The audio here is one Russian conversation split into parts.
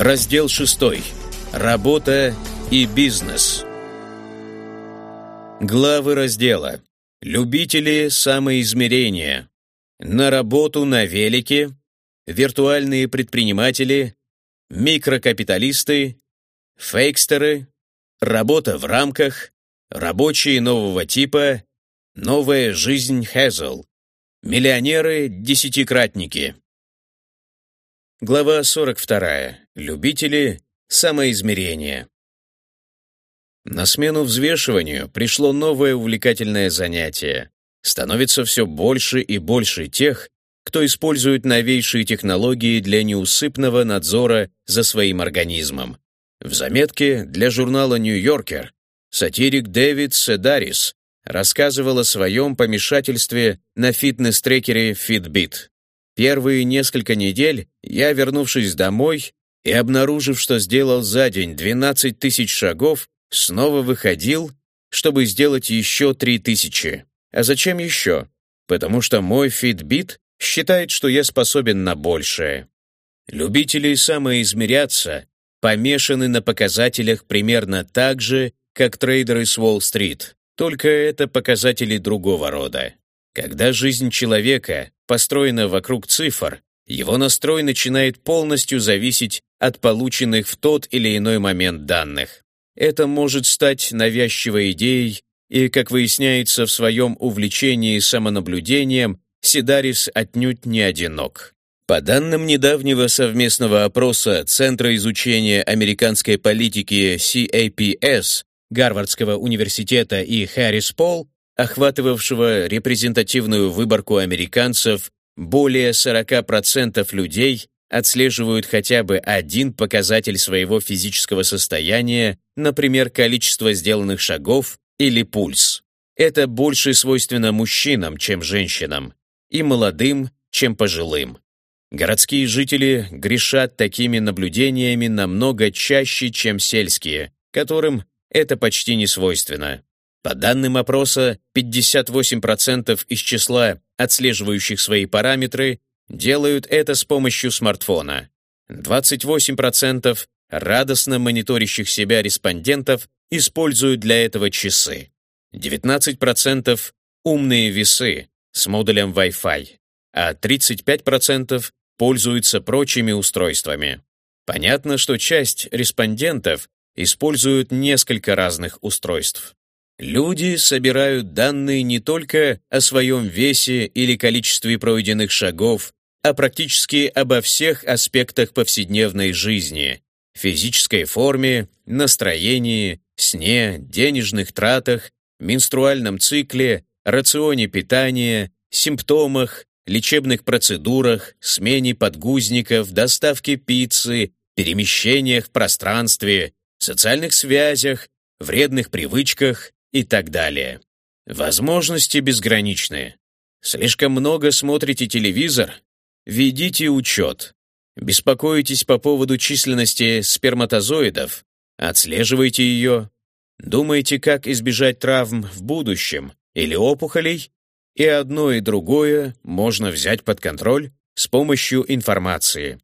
Раздел 6. Работа и бизнес. Главы раздела. Любители самоизмерения. На работу на велике. Виртуальные предприниматели. Микрокапиталисты. Фейкстеры. Работа в рамках. Рабочие нового типа. Новая жизнь Хезл. Миллионеры-десятикратники. Глава 42. Любители самоизмерения. На смену взвешиванию пришло новое увлекательное занятие. Становится все больше и больше тех, кто использует новейшие технологии для неусыпного надзора за своим организмом. В заметке для журнала «Нью-Йоркер» сатирик Дэвид Седарис рассказывал о своем помешательстве на фитнес-трекере Fitbit. Первые несколько недель я, вернувшись домой и обнаружив, что сделал за день 12 тысяч шагов, снова выходил, чтобы сделать еще 3 тысячи. А зачем еще? Потому что мой Fitbit считает, что я способен на большее. Любители самоизмеряться помешаны на показателях примерно так же, как трейдеры с Уолл-стрит, только это показатели другого рода. Когда жизнь человека построена вокруг цифр, его настрой начинает полностью зависеть от полученных в тот или иной момент данных. Это может стать навязчивой идеей, и, как выясняется в своем увлечении самонаблюдением, Сидарис отнюдь не одинок. По данным недавнего совместного опроса Центра изучения американской политики CAPS, Гарвардского университета и Харрис Пол, охватывавшего репрезентативную выборку американцев, более 40% людей отслеживают хотя бы один показатель своего физического состояния, например, количество сделанных шагов или пульс. Это больше свойственно мужчинам, чем женщинам, и молодым, чем пожилым. Городские жители грешат такими наблюдениями намного чаще, чем сельские, которым это почти не свойственно. По данным опроса, 58% из числа отслеживающих свои параметры делают это с помощью смартфона. 28% радостно мониторящих себя респондентов используют для этого часы. 19% умные весы с модулем Wi-Fi, а 35% пользуются прочими устройствами. Понятно, что часть респондентов используют несколько разных устройств. Люди собирают данные не только о своем весе или количестве пройденных шагов, а практически обо всех аспектах повседневной жизни – физической форме, настроении, сне, денежных тратах, менструальном цикле, рационе питания, симптомах, лечебных процедурах, смене подгузников, доставке пиццы, перемещениях в пространстве, социальных связях, вредных привычках и так далее. Возможности безграничны. Слишком много смотрите телевизор? Ведите учет. Беспокоитесь по поводу численности сперматозоидов? Отслеживайте ее. Думаете, как избежать травм в будущем или опухолей? И одно и другое можно взять под контроль с помощью информации.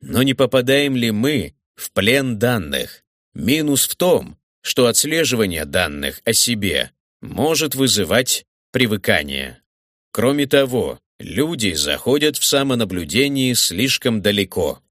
Но не попадаем ли мы в плен данных? Минус в том, что отслеживание данных о себе может вызывать привыкание. Кроме того, люди заходят в самонаблюдении слишком далеко,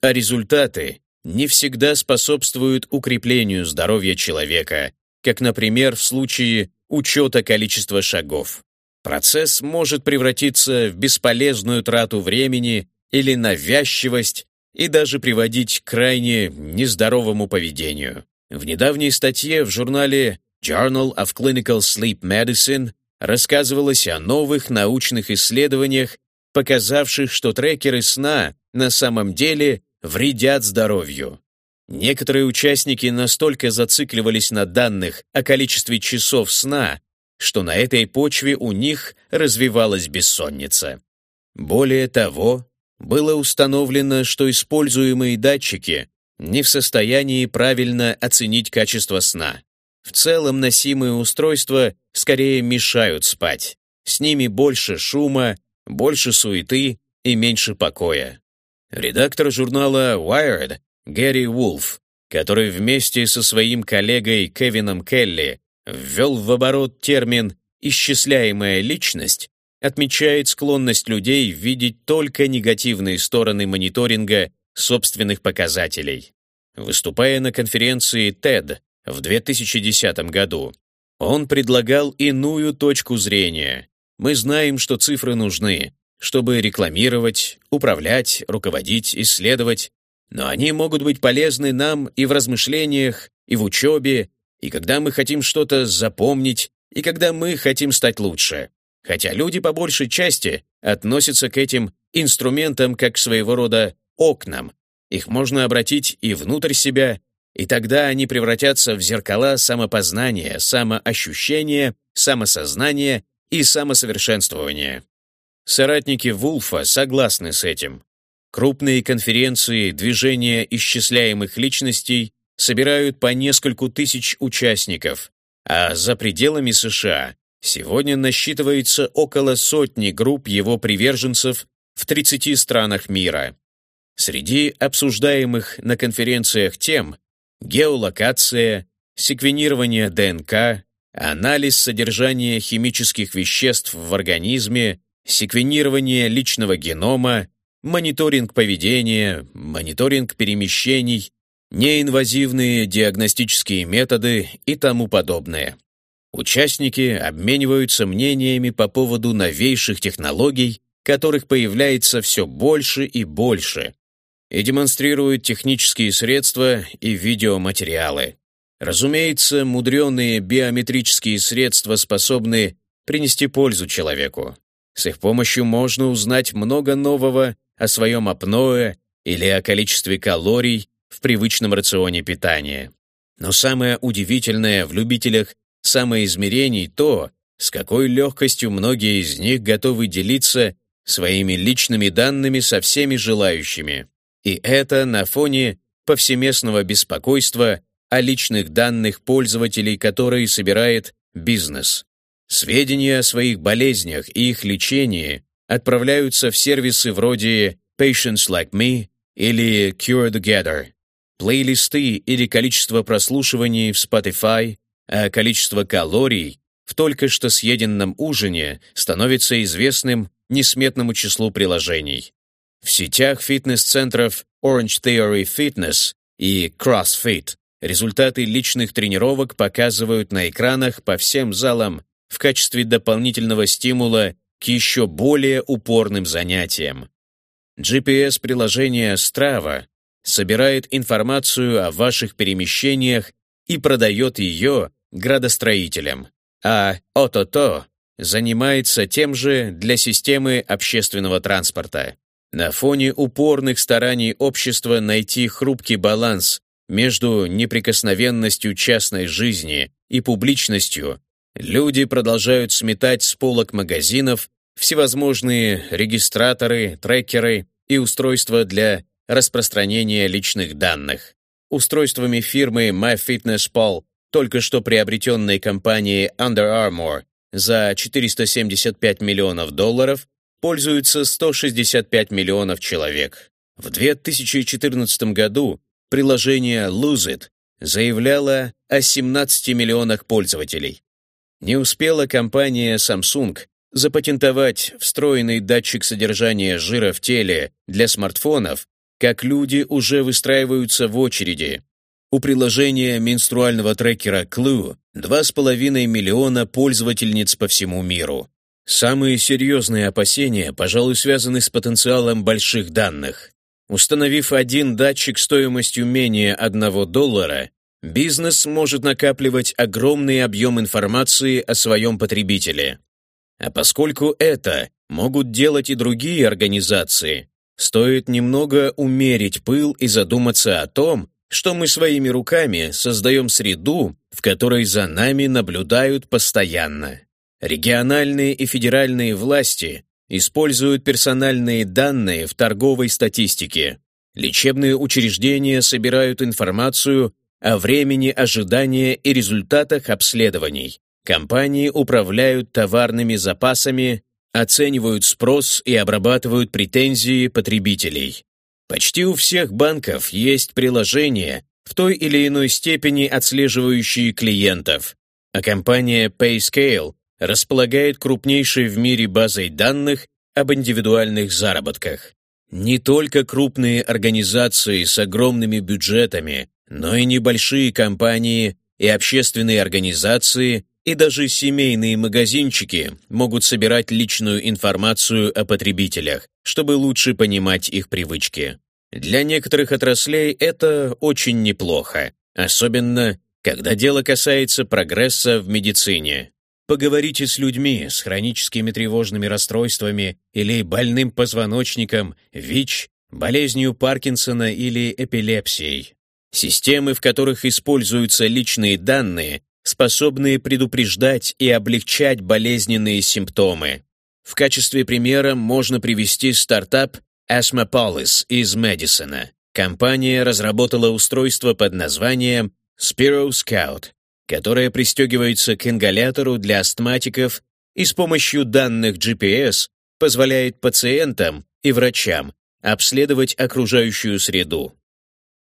а результаты не всегда способствуют укреплению здоровья человека, как, например, в случае учета количества шагов. Процесс может превратиться в бесполезную трату времени или навязчивость и даже приводить к крайне нездоровому поведению. В недавней статье в журнале Journal of Clinical Sleep Medicine рассказывалось о новых научных исследованиях, показавших, что трекеры сна на самом деле вредят здоровью. Некоторые участники настолько зацикливались на данных о количестве часов сна, что на этой почве у них развивалась бессонница. Более того, было установлено, что используемые датчики не в состоянии правильно оценить качество сна. В целом носимые устройства скорее мешают спать. С ними больше шума, больше суеты и меньше покоя. Редактор журнала Wired Гэри Вулф, который вместе со своим коллегой Кевином Келли ввел в оборот термин «исчисляемая личность», отмечает склонность людей видеть только негативные стороны мониторинга собственных показателей. Выступая на конференции TED в 2010 году, он предлагал иную точку зрения. Мы знаем, что цифры нужны, чтобы рекламировать, управлять, руководить, исследовать, но они могут быть полезны нам и в размышлениях, и в учебе, и когда мы хотим что-то запомнить, и когда мы хотим стать лучше. Хотя люди по большей части относятся к этим инструментам как своего рода окнам. Их можно обратить и внутрь себя, и тогда они превратятся в зеркала самопознания, самоощущения, самосознания и самосовершенствования. Соратники Вулфа согласны с этим. Крупные конференции движения исчисляемых личностей собирают по нескольку тысяч участников, а за пределами США сегодня насчитывается около сотни групп его приверженцев в 30 странах мира. Среди обсуждаемых на конференциях тем геолокация, секвенирование ДНК, анализ содержания химических веществ в организме, секвенирование личного генома, мониторинг поведения, мониторинг перемещений, неинвазивные диагностические методы и тому подобное. Участники обмениваются мнениями по поводу новейших технологий, которых появляется все больше и больше, и демонстрируют технические средства и видеоматериалы. Разумеется, мудреные биометрические средства способны принести пользу человеку. С их помощью можно узнать много нового о своем апное или о количестве калорий в привычном рационе питания. Но самое удивительное в любителях самоизмерений то, с какой легкостью многие из них готовы делиться своими личными данными со всеми желающими. И это на фоне повсеместного беспокойства о личных данных пользователей, которые собирает бизнес. Сведения о своих болезнях и их лечении отправляются в сервисы вроде Patients Like Me или Cure Together. Плейлисты или количество прослушиваний в Spotify, а количество калорий в только что съеденном ужине становится известным несметному числу приложений. В сетях фитнес-центров Orange Theory Fitness и CrossFit результаты личных тренировок показывают на экранах по всем залам в качестве дополнительного стимула к еще более упорным занятиям. GPS-приложение Strava собирает информацию о ваших перемещениях и продает ее градостроителям, а Отото занимается тем же для системы общественного транспорта. На фоне упорных стараний общества найти хрупкий баланс между неприкосновенностью частной жизни и публичностью Люди продолжают сметать с полок магазинов всевозможные регистраторы, трекеры и устройства для распространения личных данных. Устройствами фирмы MyFitnessPal, только что приобретенной компанией Under Armour за 475 миллионов долларов, пользуются 165 миллионов человек. В 2014 году приложение Lose It заявляло о 17 миллионах пользователей. Не успела компания Samsung запатентовать встроенный датчик содержания жира в теле для смартфонов, как люди уже выстраиваются в очереди. У приложения менструального трекера Clue 2,5 миллиона пользовательниц по всему миру. Самые серьезные опасения, пожалуй, связаны с потенциалом больших данных. Установив один датчик стоимостью менее 1 доллара, Бизнес может накапливать огромный объем информации о своем потребителе. А поскольку это могут делать и другие организации, стоит немного умерить пыл и задуматься о том, что мы своими руками создаем среду, в которой за нами наблюдают постоянно. Региональные и федеральные власти используют персональные данные в торговой статистике. Лечебные учреждения собирают информацию о времени ожидания и результатах обследований. Компании управляют товарными запасами, оценивают спрос и обрабатывают претензии потребителей. Почти у всех банков есть приложения, в той или иной степени отслеживающие клиентов, а компания PayScale располагает крупнейшей в мире базой данных об индивидуальных заработках. Не только крупные организации с огромными бюджетами, но и небольшие компании и общественные организации и даже семейные магазинчики могут собирать личную информацию о потребителях, чтобы лучше понимать их привычки. Для некоторых отраслей это очень неплохо, особенно когда дело касается прогресса в медицине. Поговорите с людьми с хроническими тревожными расстройствами или больным позвоночником, ВИЧ, болезнью Паркинсона или эпилепсией. Системы, в которых используются личные данные, способные предупреждать и облегчать болезненные симптомы. В качестве примера можно привести стартап Asthmapolis из Мэдисона. Компания разработала устройство под названием Spiro Scout, которое пристегивается к ингалятору для астматиков и с помощью данных GPS позволяет пациентам и врачам обследовать окружающую среду.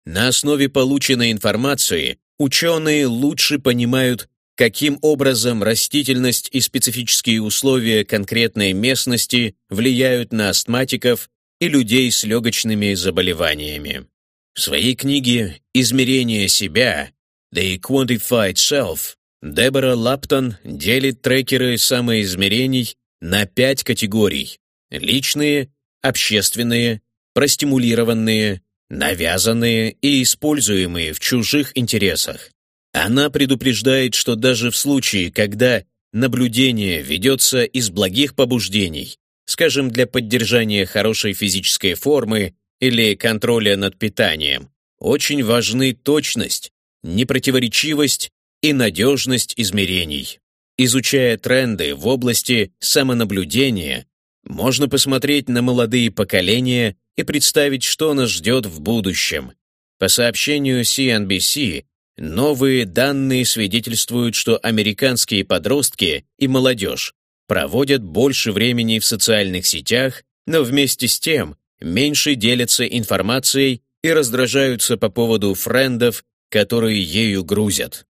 На основе полученной информации ученые лучше понимают, каким образом растительность и специфические условия конкретной местности влияют на астматиков и людей с легочными заболеваниями. В своей книге «Измерение себя» The Quantified Self Дебора Лаптон делит трекеры самоизмерений на пять категорий – личные, общественные, простимулированные, навязанные и используемые в чужих интересах. Она предупреждает, что даже в случае, когда наблюдение ведется из благих побуждений, скажем, для поддержания хорошей физической формы или контроля над питанием, очень важны точность, непротиворечивость и надежность измерений. Изучая тренды в области самонаблюдения, можно посмотреть на молодые поколения и представить, что нас ждет в будущем. По сообщению CNBC, новые данные свидетельствуют, что американские подростки и молодежь проводят больше времени в социальных сетях, но вместе с тем меньше делятся информацией и раздражаются по поводу френдов, которые ею грузят.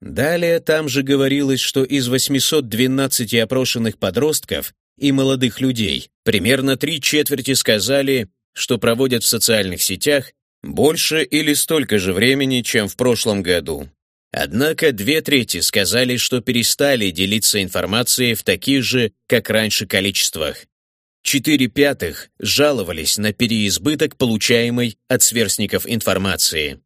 Далее там же говорилось, что из 812 опрошенных подростков и молодых людей примерно три четверти сказали, что проводят в социальных сетях больше или столько же времени, чем в прошлом году. Однако две трети сказали, что перестали делиться информацией в таких же, как раньше, количествах. Четыре пятых жаловались на переизбыток получаемой от сверстников информации.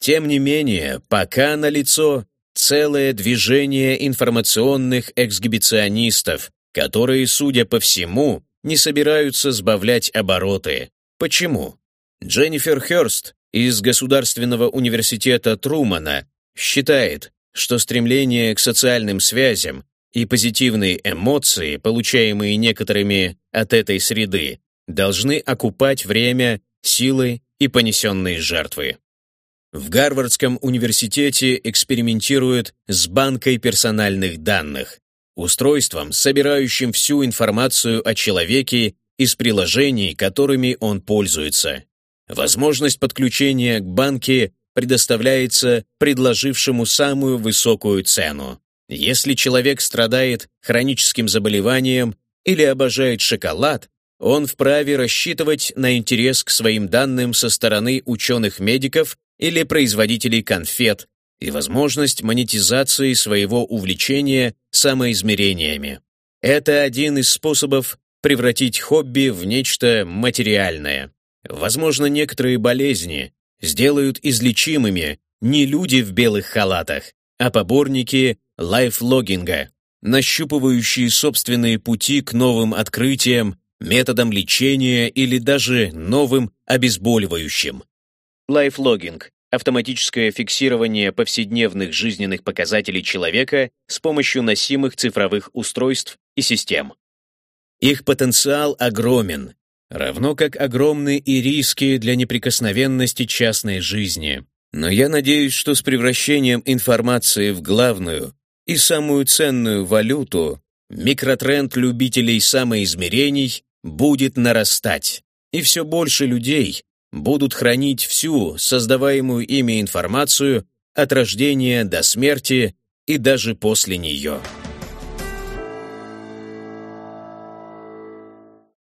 Тем не менее, пока налицо целое движение информационных эксгибиционистов, которые, судя по всему, не собираются сбавлять обороты. Почему? Дженнифер Хёрст из Государственного университета Трумана считает, что стремление к социальным связям и позитивные эмоции, получаемые некоторыми от этой среды, должны окупать время, силы и понесенные жертвы. В Гарвардском университете экспериментируют с банкой персональных данных, устройством, собирающим всю информацию о человеке из приложений, которыми он пользуется. Возможность подключения к банке предоставляется предложившему самую высокую цену. Если человек страдает хроническим заболеванием или обожает шоколад, он вправе рассчитывать на интерес к своим данным со стороны ученых-медиков или производителей конфет и возможность монетизации своего увлечения самоизмерениями. Это один из способов превратить хобби в нечто материальное. Возможно, некоторые болезни сделают излечимыми не люди в белых халатах, а поборники лайфлогинга, нащупывающие собственные пути к новым открытиям, методам лечения или даже новым обезболивающим. Лайфлогинг – автоматическое фиксирование повседневных жизненных показателей человека с помощью носимых цифровых устройств и систем. Их потенциал огромен, равно как огромны и риски для неприкосновенности частной жизни. Но я надеюсь, что с превращением информации в главную и самую ценную валюту микротренд любителей самоизмерений будет нарастать, и все больше людей будут хранить всю создаваемую ими информацию от рождения до смерти и даже после нее.